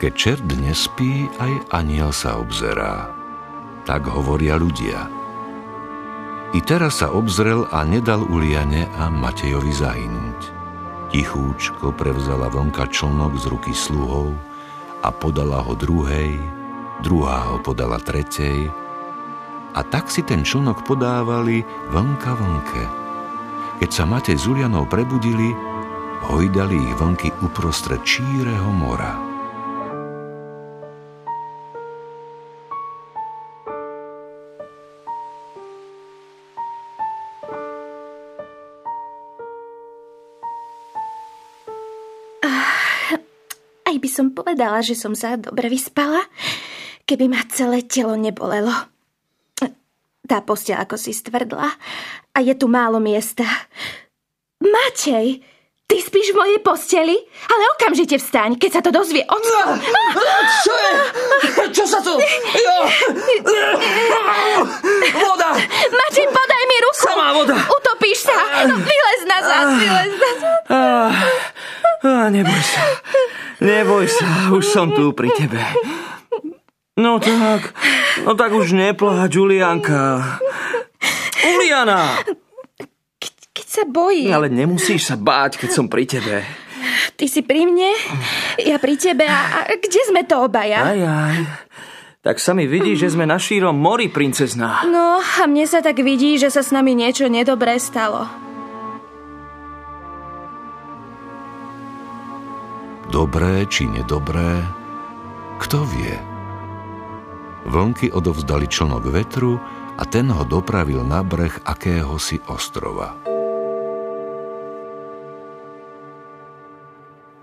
Keď čert nespí, aj aniel sa obzerá. Tak hovoria ľudia. I teraz sa obzrel a nedal Uliane a Matejovi zahynúť. Tichúčko prevzala vonka člnok z ruky sluhov a podala ho druhej, druhá ho podala tretej, a tak si ten člnok podávali vonka vonke. Keď sa Matej s Ulianou prebudili, hojdali ich vonky uprostred číreho mora. By som povedala, že som sa dobre vyspala, keby ma celé telo nebolelo. Tá postel ako si stvrdla a je tu málo miesta. Matej, ty spíš v mojej posteli? Ale okamžite vstaň, keď sa to dozvie od... Čo je? Čo sa tu? Jo. Voda! Matej, podaj mi ruku! Samá voda! Utopíš sa! No, vylez nazad, vylez nazad. Ah, neboj sa. Neboj sa, už som tu pri tebe. No tak, no tak už nepláč, Julianka. Uliana! Keď, keď sa bojím. Ale nemusíš sa báť, keď som pri tebe. Ty si pri mne, ja pri tebe a, a kde sme to obaja? Aj, aj. Tak sa mi vidí, že sme na šírom mori, princezná. No a mne sa tak vidí, že sa s nami niečo nedobré stalo. Dobré či nedobré, kto vie? Vlnky odovzdali člnok vetru a ten ho dopravil na breh akéhosi ostrova.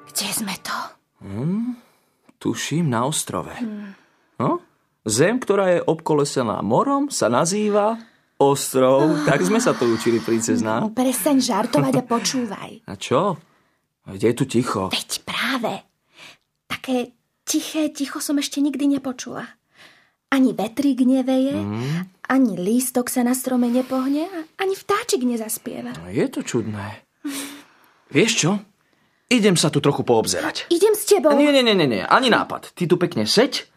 Kde sme to? Hmm, tuším na ostrove. Hmm. No? Zem, ktorá je obkolesená morom, sa nazýva ostrov. Oh. Tak sme sa to učili, princezná. No, prestaň žartovať a počúvaj. A čo? Kde je tu ticho? Veď práve. Také tiché ticho som ešte nikdy nepočula. Ani vetrík neveje, mm. ani lístok sa na strome nepohne, ani vtáčik nezaspieva. No, je to čudné. Vieš čo? Idem sa tu trochu poobzerať. Idem s tebou. Nie, nie, nie, nie, ani nápad. Ty tu pekne seď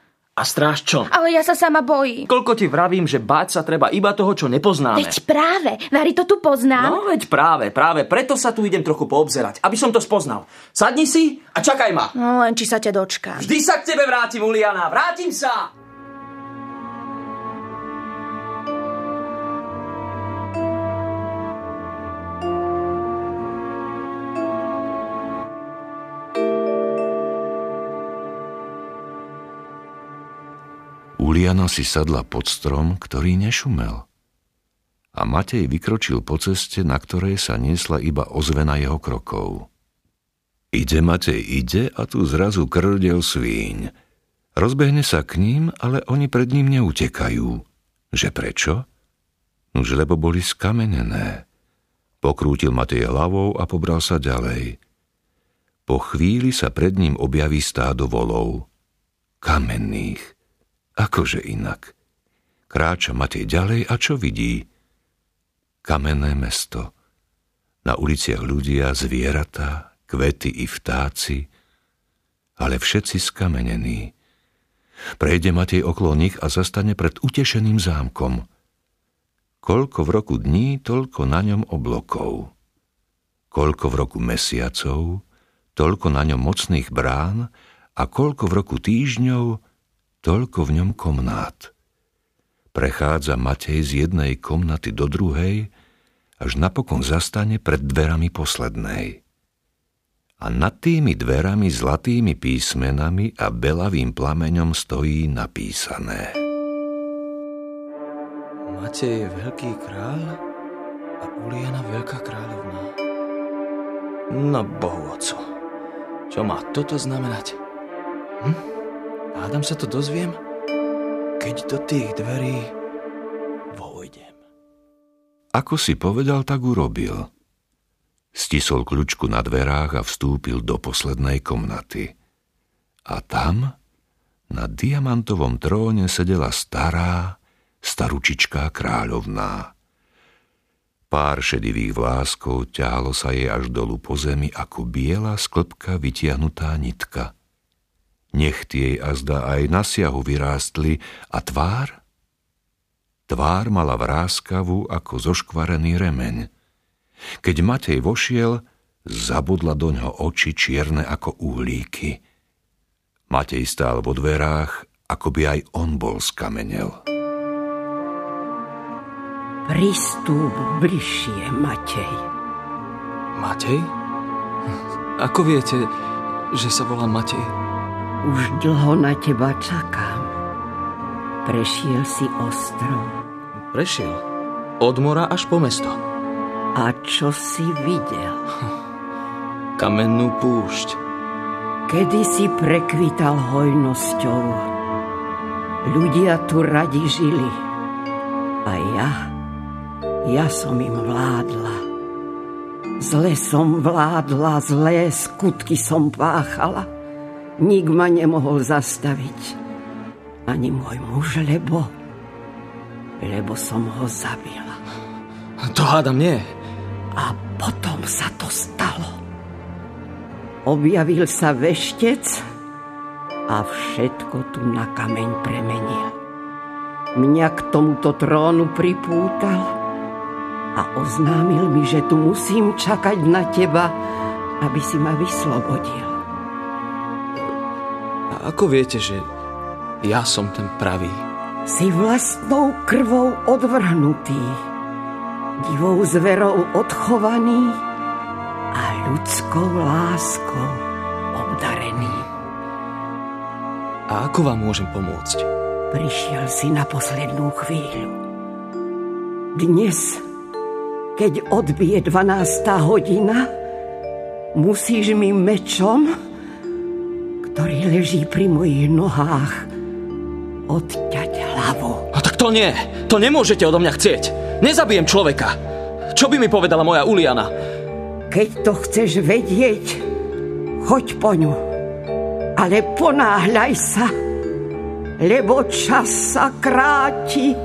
a stráž čo? Ale ja sa sama bojím. Koľko ti vravím, že báť sa treba iba toho, čo nepoznáme. Veď práve, Vary to tu poznám. No veď práve, práve, preto sa tu idem trochu poobzerať, aby som to spoznal. Sadni si a čakaj ma. No len či sa ťa dočkám. Vždy sa k tebe vrátim, Uliana, vrátim sa! Uliana si sadla pod strom, ktorý nešumel. A Matej vykročil po ceste, na ktorej sa niesla iba ozvena jeho krokov. Ide Matej, ide a tu zrazu krdel svíň. Rozbehne sa k ním, ale oni pred ním neutekajú. Že prečo? Nuž lebo boli skamenené. Pokrútil Matej hlavou a pobral sa ďalej. Po chvíli sa pred ním objaví stádo volov. Kamenných Akože inak? Kráča Matej ďalej a čo vidí? Kamenné mesto. Na uliciach ľudia, zvieratá, kvety i vtáci, ale všetci skamenení. Prejde Matej okolo nich a zastane pred utešeným zámkom. Koľko v roku dní, toľko na ňom oblokov. Koľko v roku mesiacov, toľko na ňom mocných brán a koľko v roku týždňov, toľko v ňom komnát. Prechádza Matej z jednej komnaty do druhej, až napokon zastane pred dverami poslednej. A nad tými dverami zlatými písmenami a belavým plameňom stojí napísané. Matej je veľký kráľ a Uliana veľká kráľovná. No bohu oco, čo má toto znamenať? Hm? Hádam sa to dozviem, keď do tých dverí vojdem. Ako si povedal, tak urobil. Stisol kľúčku na dverách a vstúpil do poslednej komnaty. A tam, na diamantovom tróne sedela stará, staručičká kráľovná. Pár šedivých vláskov ťahalo sa jej až dolu po zemi ako biela sklpka vytiahnutá nitka – Nechty jej azda aj na siahu vyrástli a tvár? Tvár mala vráskavú ako zoškvarený remeň. Keď Matej vošiel, zabudla do ňo oči čierne ako uhlíky. Matej stál vo dverách, ako by aj on bol skamenel. Pristúp bližšie, Matej. Matej? Ako viete, že sa volám Matej? Už dlho na teba čakám. Prešiel si ostrov. Prešiel. Od mora až po mesto. A čo si videl? Kamennú púšť. Kedy si prekvital hojnosťou. Ľudia tu radi žili. A ja, ja som im vládla. Zle som vládla, zlé skutky som páchala. Nik ma nemohol zastaviť. Ani môj muž, lebo... Lebo som ho zabila. To hádam nie. A potom sa to stalo. Objavil sa veštec a všetko tu na kameň premenil. Mňa k tomuto trónu pripútal a oznámil mi, že tu musím čakať na teba, aby si ma vyslobodil. A ako viete, že ja som ten pravý? Si vlastnou krvou odvrhnutý, divou zverou odchovaný a ľudskou láskou obdarený. A ako vám môžem pomôcť? Prišiel si na poslednú chvíľu. Dnes keď odbije 12. hodina, musíš mi mečom, leží pri mojich nohách, odťať hlavu. A tak to nie, to nemôžete odo mňa chcieť. Nezabijem človeka. Čo by mi povedala moja Uliana? Keď to chceš vedieť, choď po ňu. Ale ponáhľaj sa, lebo čas sa kráti.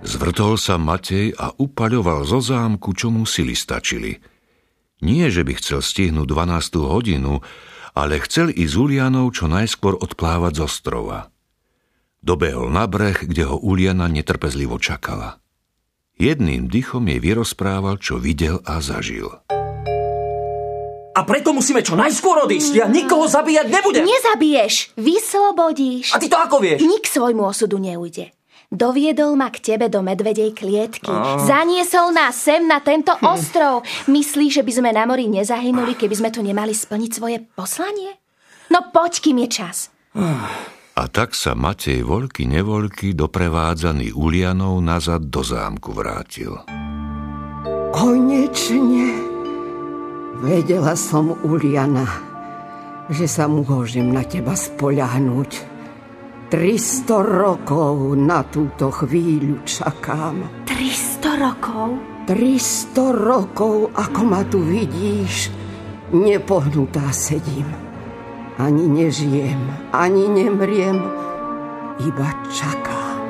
Zvrtol sa Matej a upaľoval zo zámku, čo mu sily stačili. Nie, že by chcel stihnúť 12. hodinu, ale chcel i z Ulianov čo najskôr odplávať z ostrova. Dobehol na breh, kde ho Uliana netrpezlivo čakala. Jedným dychom jej vyrozprával, čo videl a zažil. A preto musíme čo najskôr odísť. Ja nikoho zabíjať nebudem. Nezabiješ, vyslobodíš. A ty to ako vieš? Nik svojmu osudu neujde. Doviedol ma k tebe do medvedej klietky. Oh. Zaniesol nás sem na tento hm. ostrov. Myslíš, že by sme na mori nezahynuli, keby sme tu nemali splniť svoje poslanie? No poď, kým je čas. A tak sa Matej voľky nevoľky doprevádzaný Ulianou nazad do zámku vrátil. Konečne vedela som Uliana, že sa môžem na teba spoľahnúť. 300 rokov na túto chvíľu čakám. 300 rokov? 300 rokov, ako ma tu vidíš, nepohnutá sedím. Ani nežijem, ani nemriem, iba čakám.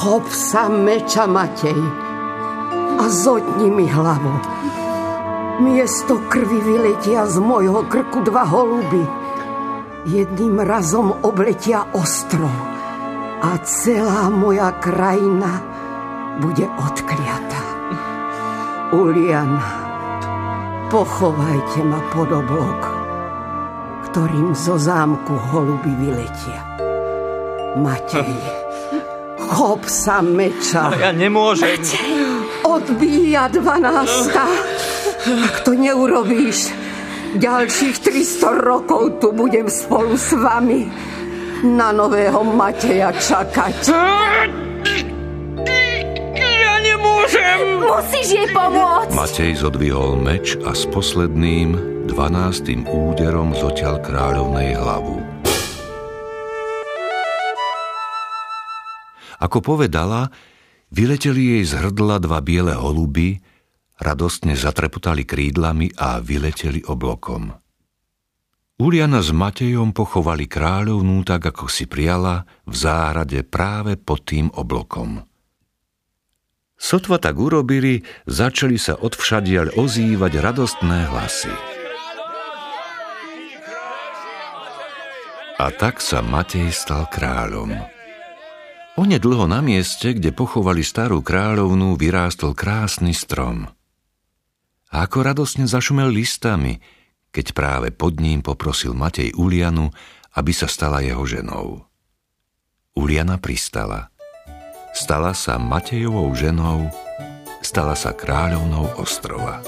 Hop sa meča Matej a zotni mi hlavu. Miesto krvi vyletia z mojho krku dva holuby jedným razom obletia ostrov a celá moja krajina bude odkliatá. Uliana, pochovajte ma pod oblok, ktorým zo zámku holuby vyletia. Matej, chop sa meča. Ale ja nemôžem. Matej, odbíja dvanásta. Ak to neurobíš, Ďalších 300 rokov tu budem spolu s vami na nového Mateja čakať. Ja nemôžem! Musíš jej pomôcť! Matej zodvihol meč a s posledným, dvanástým úderom zoťal kráľovnej hlavu. Ako povedala, vyleteli jej z hrdla dva biele holuby, radostne zatreputali krídlami a vyleteli oblokom. Uliana s Matejom pochovali kráľovnú tak, ako si prijala, v záhrade práve pod tým oblokom. Sotva tak urobili, začali sa odvšadiaľ ozývať radostné hlasy. A tak sa Matej stal kráľom. Onedlho na mieste, kde pochovali starú kráľovnú, vyrástol krásny strom – a ako radosne zašumel listami, keď práve pod ním poprosil Matej Ulianu, aby sa stala jeho ženou. Uliana pristala. Stala sa Matejovou ženou, stala sa kráľovnou ostrova.